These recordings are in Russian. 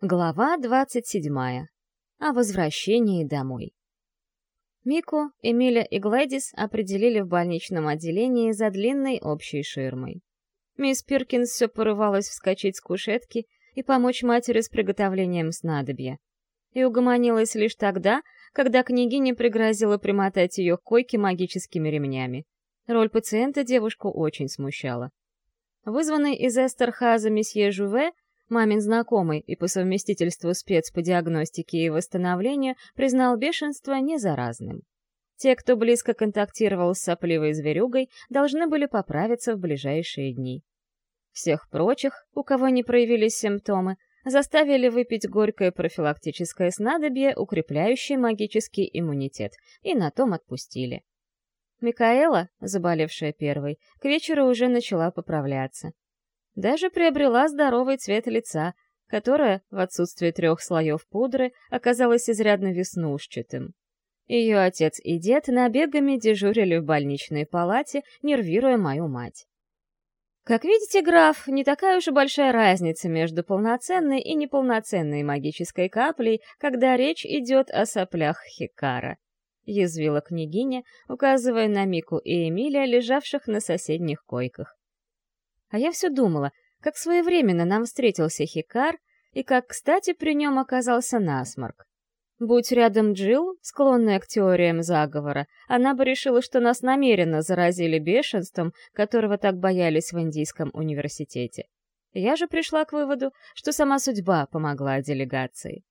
Глава 27. О возвращении домой. Мику, Эмиля и Глэдис определили в больничном отделении за длинной общей ширмой. Мисс Пиркинс все порывалась вскочить с кушетки и помочь матери с приготовлением снадобья. И угомонилась лишь тогда, когда княгиня пригрозила примотать ее к койке магическими ремнями. Роль пациента девушку очень смущала. Вызванный из Эстерхаза месье Жуве — Мамин знакомый и по совместительству спец по диагностике и восстановлению признал бешенство незаразным. Те, кто близко контактировал с сопливой зверюгой, должны были поправиться в ближайшие дни. Всех прочих, у кого не проявились симптомы, заставили выпить горькое профилактическое снадобье, укрепляющее магический иммунитет, и на том отпустили. Микаэла, заболевшая первой, к вечеру уже начала поправляться. Даже приобрела здоровый цвет лица, которое, в отсутствие трех слоев пудры, оказалось изрядно веснушчатым. Ее отец и дед набегами дежурили в больничной палате, нервируя мою мать. Как видите, граф, не такая уж и большая разница между полноценной и неполноценной магической каплей, когда речь идет о соплях Хикара. Язвила княгиня, указывая на Мику и Эмилия, лежавших на соседних койках. А я все думала, как своевременно нам встретился Хикар и как, кстати, при нем оказался насморк. Будь рядом Джилл, склонная к теориям заговора, она бы решила, что нас намеренно заразили бешенством, которого так боялись в Индийском университете. Я же пришла к выводу, что сама судьба помогла делегации.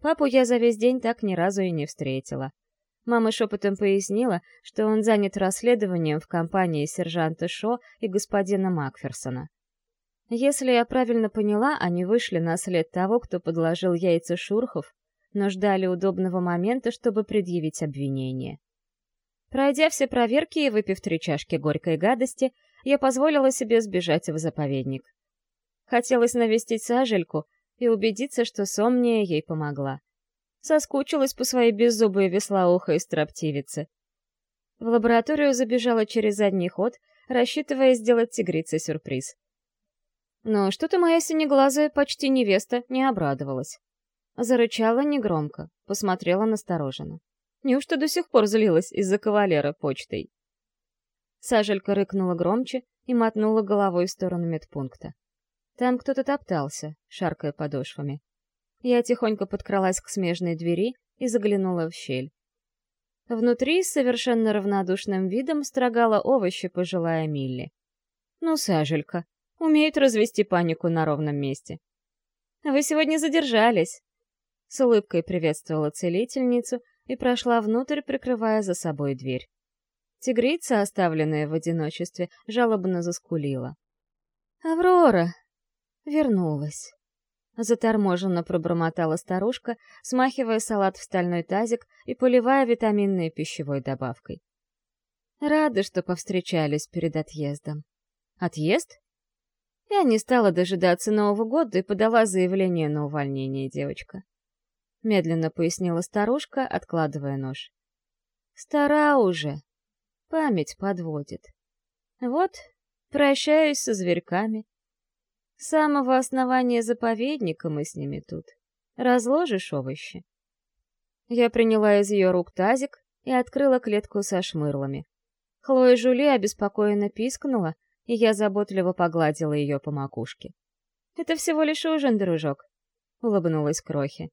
Папу я за весь день так ни разу и не встретила. Мама шепотом пояснила, что он занят расследованием в компании сержанта Шо и господина Макферсона. Если я правильно поняла, они вышли на след того, кто подложил яйца Шурхов, но ждали удобного момента, чтобы предъявить обвинение. Пройдя все проверки и выпив три чашки горькой гадости, я позволила себе сбежать в заповедник. Хотелось навестить Сажельку и убедиться, что Сомния ей помогла. Соскучилась по своей беззубой веслоухой строптивице. В лабораторию забежала через задний ход, рассчитывая сделать тигрице сюрприз. Но что-то моя синеглазая почти невеста не обрадовалась. Зарычала негромко, посмотрела настороженно. Неужто до сих пор злилась из-за кавалера почтой? Сажелька рыкнула громче и мотнула головой в сторону медпункта. Там кто-то топтался, шаркая подошвами. Я тихонько подкралась к смежной двери и заглянула в щель. Внутри с совершенно равнодушным видом строгала овощи пожилая Милли. Ну, Сажелька, умеет развести панику на ровном месте. «Вы сегодня задержались!» С улыбкой приветствовала целительницу и прошла внутрь, прикрывая за собой дверь. Тигрица, оставленная в одиночестве, жалобно заскулила. «Аврора!» Вернулась. Заторможенно пробормотала старушка, смахивая салат в стальной тазик и поливая витаминной пищевой добавкой. Рада, что повстречались перед отъездом. Отъезд? Я не стала дожидаться Нового года и подала заявление на увольнение, девочка. Медленно пояснила старушка, откладывая нож. Стара уже. Память подводит. Вот, прощаюсь со зверьками, с самого основания заповедника мы с ними тут. Разложишь овощи?» Я приняла из ее рук тазик и открыла клетку со шмырлами. Хлоя Жули обеспокоенно пискнула, и я заботливо погладила ее по макушке. «Это всего лишь ужин, дружок», — улыбнулась Крохи.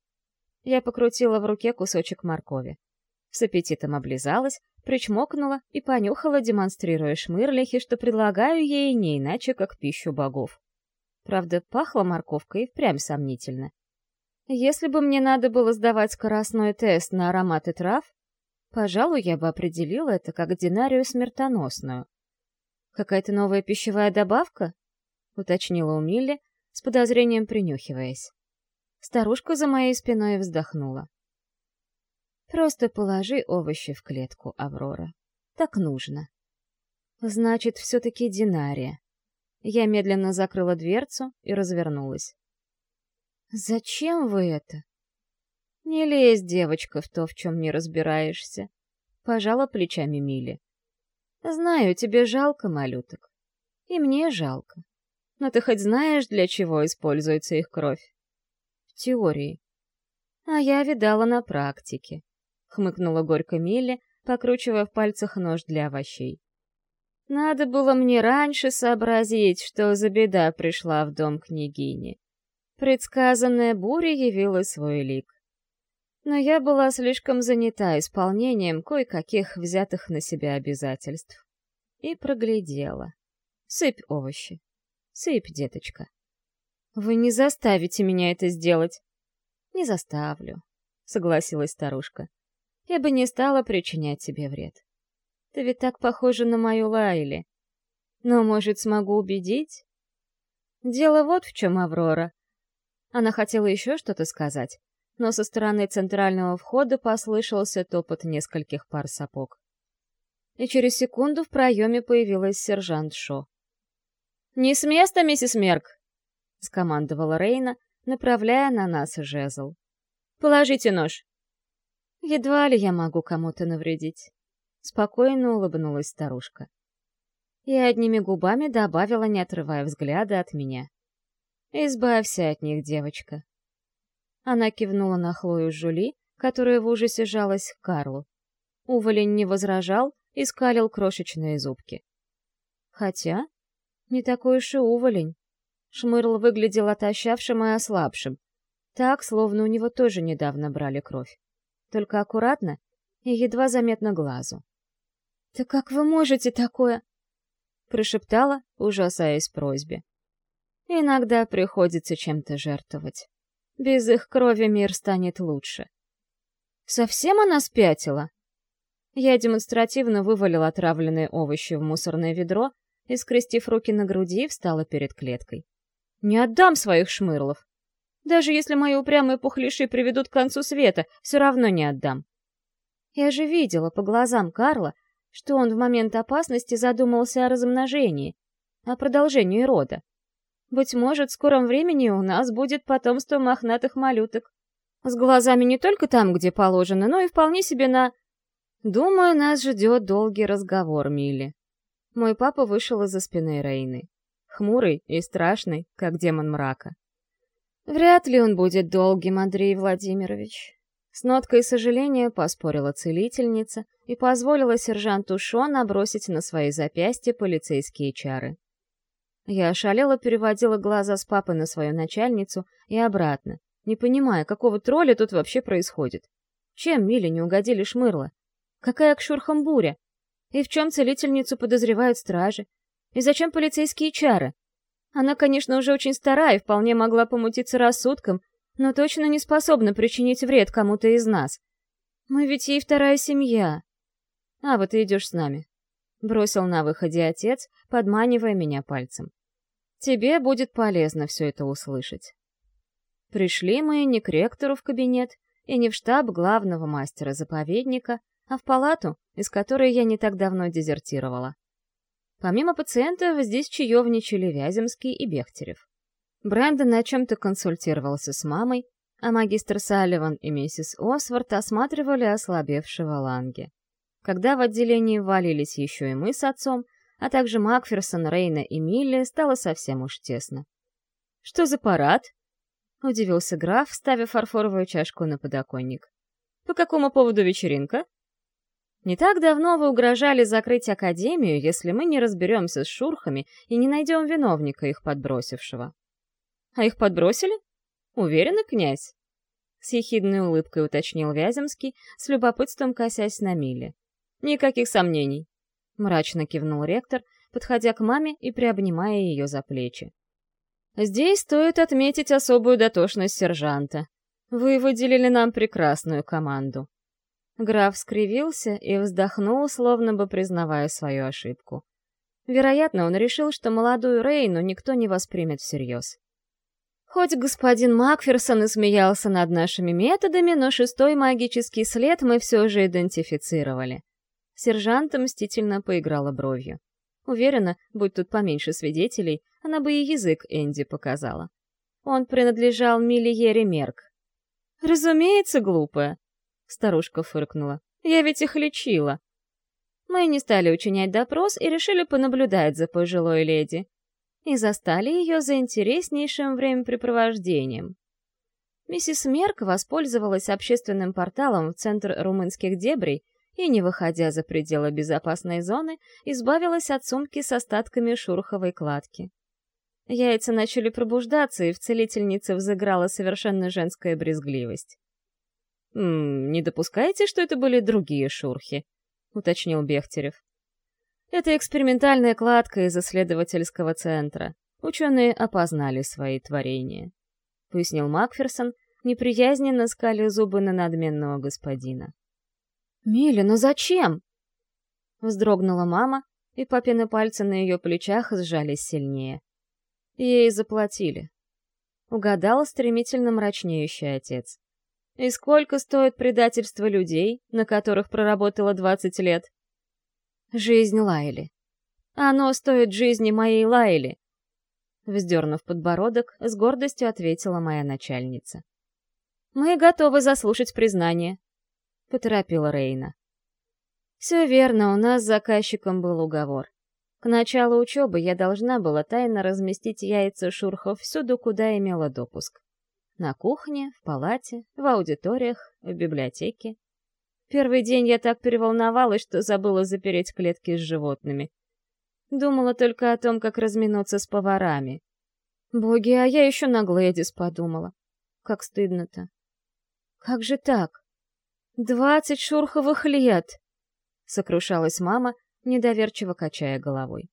Я покрутила в руке кусочек моркови. С аппетитом облизалась, причмокнула и понюхала, демонстрируя шмырлихи, что предлагаю ей не иначе, как пищу богов. Правда, пахло морковкой и впрямь сомнительно. Если бы мне надо было сдавать скоростной тест на ароматы трав, пожалуй, я бы определила это как динарию смертоносную. «Какая-то новая пищевая добавка?» — уточнила у Милли, с подозрением принюхиваясь. Старушка за моей спиной вздохнула. «Просто положи овощи в клетку, Аврора. Так нужно». «Значит, все-таки динария. Я медленно закрыла дверцу и развернулась. «Зачем вы это?» «Не лезь, девочка, в то, в чем не разбираешься», — пожала плечами Мили. «Знаю, тебе жалко малюток. И мне жалко. Но ты хоть знаешь, для чего используется их кровь?» теории. А я видала на практике. Хмыкнула горько Милли, покручивая в пальцах нож для овощей. Надо было мне раньше сообразить, что за беда пришла в дом княгини. Предсказанная буря явила свой лик. Но я была слишком занята исполнением кое-каких взятых на себя обязательств. И проглядела. Сыпь овощи. Сыпь, деточка. Вы не заставите меня это сделать. Не заставлю, согласилась старушка. Я бы не стала причинять тебе вред. Ты ведь так похожа на мою Лайли. Но, может, смогу убедить? Дело вот в чем, Аврора. Она хотела еще что-то сказать, но со стороны центрального входа послышался топот нескольких пар сапог. И через секунду в проеме появилась сержант Шо. «Не с места, миссис Мерк!» — скомандовала Рейна, направляя на нас жезл. «Положите нож!» «Едва ли я могу кому-то навредить», — спокойно улыбнулась старушка. И одними губами добавила, не отрывая взгляда от меня. «Избавься от них, девочка». Она кивнула на Хлою Жули, которая в ужасе жалась к Карлу. Уволень не возражал и скалил крошечные зубки. Хотя, не такой уж и уволень. Шмырл выглядел отощавшим и ослабшим. Так, словно у него тоже недавно брали кровь. Только аккуратно и едва заметно глазу. «Да как вы можете такое?» Прошептала, ужасаясь просьбе. «Иногда приходится чем-то жертвовать. Без их крови мир станет лучше». «Совсем она спятила?» Я демонстративно вывалил отравленные овощи в мусорное ведро и, скрестив руки на груди, встала перед клеткой. «Не отдам своих шмырлов! Даже если мои упрямые пухлиши приведут к концу света, все равно не отдам!» Я же видела по глазам Карла, что он в момент опасности задумался о размножении, о продолжении рода. Быть может, в скором времени у нас будет потомство мохнатых малюток. С глазами не только там, где положено, но и вполне себе на... Думаю, нас ждет долгий разговор, Милли. Мой папа вышел из-за спины Рейны. Хмурый и страшный, как демон мрака. Вряд ли он будет долгим, Андрей Владимирович. С ноткой сожаления поспорила целительница и позволила сержанту Шо набросить на свои запястья полицейские чары. Я ошалела переводила глаза с папы на свою начальницу и обратно, не понимая, какого тролля тут вообще происходит. Чем Миле не угодили шмырла? Какая к шурхам буря? И в чем целительницу подозревают стражи? И зачем полицейские чары? Она, конечно, уже очень старая и вполне могла помутиться рассудком, но точно не способна причинить вред кому-то из нас. Мы ведь ей вторая семья. А вот ты идешь с нами. Бросил на выходе отец, подманивая меня пальцем. Тебе будет полезно все это услышать. Пришли мы не к ректору в кабинет и не в штаб главного мастера заповедника, а в палату, из которой я не так давно дезертировала. Помимо пациентов, здесь чаевничали Вяземский и Бехтерев. Брэндон о чем-то консультировался с мамой, а магистр Салливан и миссис Осворт осматривали ослабевшего Ланге. Когда в отделении валились еще и мы с отцом, а также Макферсон, Рейна и Милли, стало совсем уж тесно. «Что за парад?» — удивился граф, ставя фарфоровую чашку на подоконник. «По какому поводу вечеринка?» Не так давно вы угрожали закрыть Академию, если мы не разберемся с шурхами и не найдем виновника, их подбросившего. А их подбросили? Уверены, князь? С ехидной улыбкой уточнил Вяземский, с любопытством косясь на Миле. Никаких сомнений. Мрачно кивнул ректор, подходя к маме и приобнимая ее за плечи. Здесь стоит отметить особую дотошность сержанта. Вы выделили нам прекрасную команду. Граф скривился и вздохнул, словно бы признавая свою ошибку. Вероятно, он решил, что молодую Рейну никто не воспримет всерьез. Хоть господин Макферсон и смеялся над нашими методами, но шестой магический след мы все же идентифицировали. Сержант мстительно поиграла бровью. Уверена, будь тут поменьше свидетелей, она бы и язык Энди показала. Он принадлежал Миллиере Мерк. «Разумеется, глупая», Старушка фыркнула. «Я ведь их лечила». Мы не стали учинять допрос и решили понаблюдать за пожилой леди. И застали ее за интереснейшим времяпрепровождением. Миссис Мерк воспользовалась общественным порталом в центр румынских дебрей и, не выходя за пределы безопасной зоны, избавилась от сумки с остатками шурховой кладки. Яйца начали пробуждаться, и в целительнице взыграла совершенно женская брезгливость. «М -м, «Не допускаете, что это были другие шурхи?» — уточнил Бехтерев. «Это экспериментальная кладка из исследовательского центра. Ученые опознали свои творения», — пояснил Макферсон, неприязненно скаля зубы на надменного господина. «Миля, ну зачем?» Вздрогнула мама, и папины пальцы на ее плечах сжались сильнее. Ей заплатили. Угадал стремительно мрачнеющий отец. И сколько стоит предательство людей, на которых проработала двадцать лет? Жизнь Лайли. Оно стоит жизни моей Лайли. Вздернув подбородок, с гордостью ответила моя начальница. «Мы готовы заслушать признание», — поторопила Рейна. «Все верно, у нас с заказчиком был уговор. К началу учебы я должна была тайно разместить яйца шурхов всюду, куда имела допуск. На кухне, в палате, в аудиториях, в библиотеке. Первый день я так переволновалась, что забыла запереть клетки с животными. Думала только о том, как разминуться с поварами. Боги, а я еще на Глэдис подумала. Как стыдно-то. Как же так? Двадцать шурховых лет! Сокрушалась мама, недоверчиво качая головой.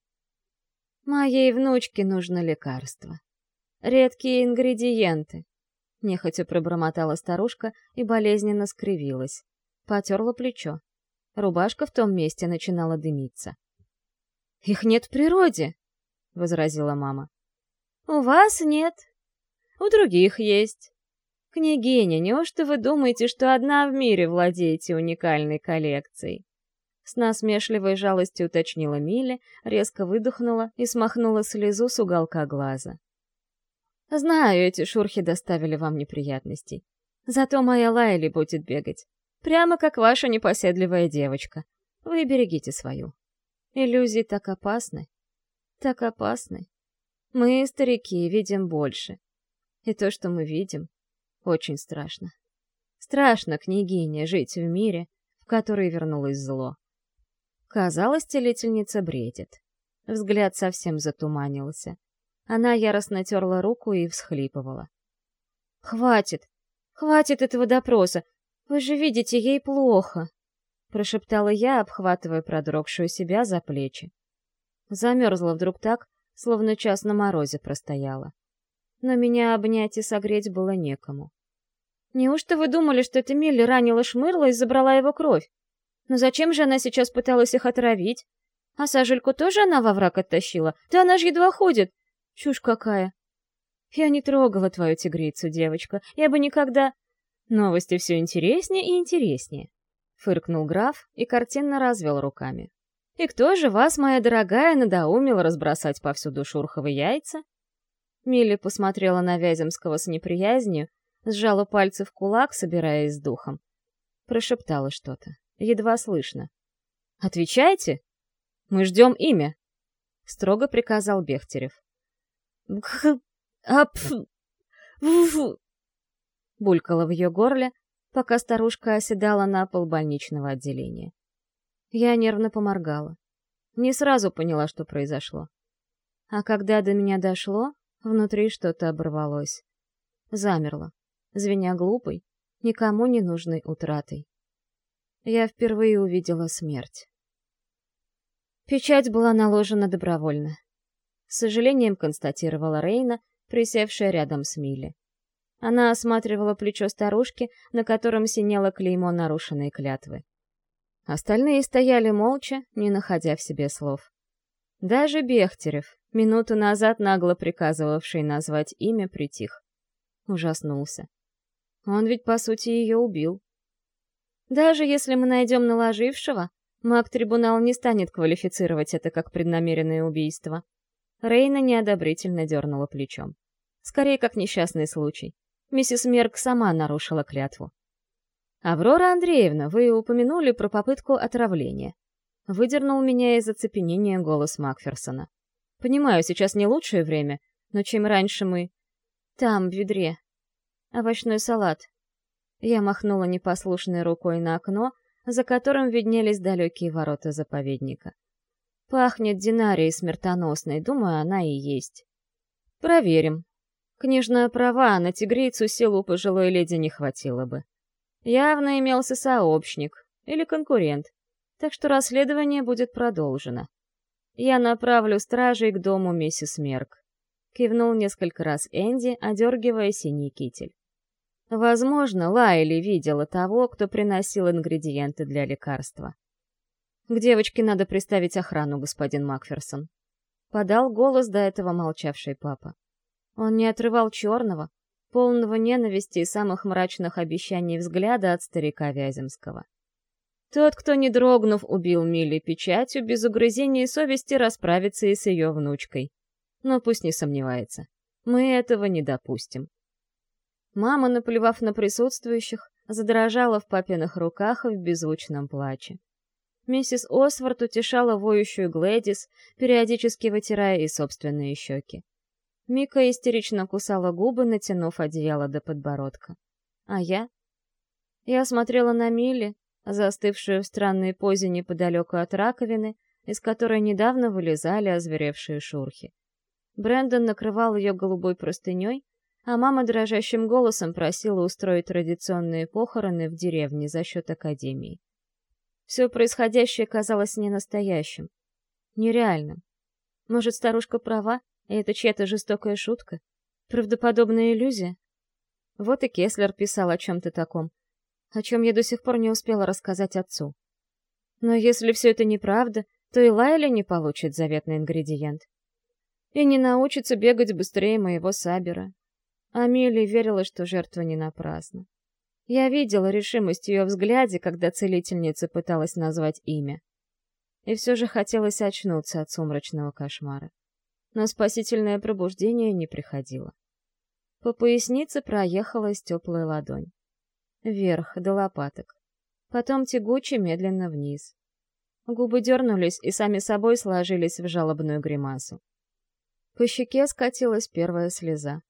«Моей внучке нужно лекарство. Редкие ингредиенты», — нехотя пробормотала старушка и болезненно скривилась. Потерла плечо. Рубашка в том месте начинала дымиться. «Их нет в природе», — возразила мама. «У вас нет. У других есть. Княгиня, неужто вы думаете, что одна в мире владеете уникальной коллекцией? С насмешливой жалостью уточнила Милли, резко выдохнула и смахнула слезу с уголка глаза. «Знаю, эти шурхи доставили вам неприятностей. Зато моя Лайли будет бегать. Прямо как ваша непоседливая девочка. Вы берегите свою. Иллюзии так опасны. Так опасны. Мы, старики, видим больше. И то, что мы видим, очень страшно. Страшно, княгиня, жить в мире, в который вернулось зло. Казалось, целительница бредит. Взгляд совсем затуманился. Она яростно терла руку и всхлипывала. «Хватит! Хватит этого допроса! Вы же видите, ей плохо!» Прошептала я, обхватывая продрогшую себя за плечи. Замерзла вдруг так, словно час на морозе простояла. Но меня обнять и согреть было некому. «Неужто вы думали, что эта Милли ранила Шмырла и забрала его кровь? Но зачем же она сейчас пыталась их отравить? А сажельку тоже она во враг оттащила? Да она же едва ходит. Чушь какая. Я не трогала твою тигрицу, девочка. Я бы никогда... Новости все интереснее и интереснее. Фыркнул граф и картинно развел руками. «И кто же вас, моя дорогая, надоумил разбросать повсюду шурховые яйца?» Милли посмотрела на Вяземского с неприязнью, сжала пальцы в кулак, собираясь с духом. Прошептала что-то едва слышно. «Отвечайте! Мы ждем имя!» — строго приказал Бехтерев. Булькало в ее горле, пока старушка оседала на пол больничного отделения. Я нервно поморгала. Не сразу поняла, что произошло. А когда до меня дошло, внутри что-то оборвалось. Замерло, звеня глупой, никому не нужной утратой я впервые увидела смерть. Печать была наложена добровольно. С сожалением констатировала Рейна, присевшая рядом с Милли. Она осматривала плечо старушки, на котором синело клеймо нарушенной клятвы. Остальные стояли молча, не находя в себе слов. Даже Бехтерев, минуту назад нагло приказывавший назвать имя, притих. Ужаснулся. Он ведь, по сути, ее убил. Даже если мы найдем наложившего, маг-трибунал не станет квалифицировать это как преднамеренное убийство. Рейна неодобрительно дернула плечом. Скорее, как несчастный случай. Миссис Мерк сама нарушила клятву. «Аврора Андреевна, вы упомянули про попытку отравления». Выдернул меня из оцепенения голос Макферсона. «Понимаю, сейчас не лучшее время, но чем раньше мы...» «Там, в ведре». Овощной салат. Я махнула непослушной рукой на окно, за которым виднелись далекие ворота заповедника. Пахнет динарией смертоносной, думаю, она и есть. Проверим. Книжная права, на тигрицу силу пожилой леди не хватило бы. Явно имелся сообщник или конкурент, так что расследование будет продолжено. Я направлю стражей к дому миссис Мерк. Кивнул несколько раз Энди, одергивая синий китель. Возможно, Лайли видела того, кто приносил ингредиенты для лекарства. К девочке надо приставить охрану, господин Макферсон. Подал голос до этого молчавший папа. Он не отрывал черного, полного ненависти и самых мрачных обещаний взгляда от старика Вяземского. Тот, кто, не дрогнув, убил Милли печатью, без угрызения совести расправится и с ее внучкой. Но пусть не сомневается. Мы этого не допустим. Мама, наплевав на присутствующих, задрожала в папиных руках в беззвучном плаче. Миссис Осворт утешала воющую Глэдис, периодически вытирая и собственные щеки. Мика истерично кусала губы, натянув одеяло до подбородка. А я? Я смотрела на Милли, застывшую в странной позе неподалеку от раковины, из которой недавно вылезали озверевшие шурхи. Брэндон накрывал ее голубой простыней, а мама дрожащим голосом просила устроить традиционные похороны в деревне за счет академии. Все происходящее казалось ненастоящим, нереальным. Может, старушка права, это чья-то жестокая шутка? Правдоподобная иллюзия? Вот и Кеслер писал о чем-то таком, о чем я до сих пор не успела рассказать отцу. Но если все это неправда, то и Лайля не получит заветный ингредиент. И не научится бегать быстрее моего Сабера. Амелия верила, что жертва не напрасна. Я видела решимость ее взгляде, когда целительница пыталась назвать имя. И все же хотелось очнуться от сумрачного кошмара. Но спасительное пробуждение не приходило. По пояснице проехалась теплая ладонь. Вверх, до лопаток. Потом тягуче, медленно вниз. Губы дернулись и сами собой сложились в жалобную гримасу. По щеке скатилась первая слеза.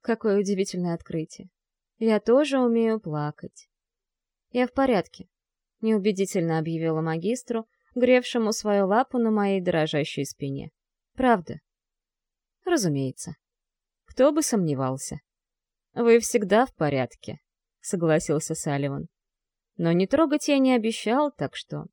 Какое удивительное открытие. Я тоже умею плакать. Я в порядке, неубедительно объявила магистру, гревшему свою лапу на моей дрожащей спине. Правда? Разумеется. Кто бы сомневался. Вы всегда в порядке, согласился Салливан. Но не трогать я не обещал, так что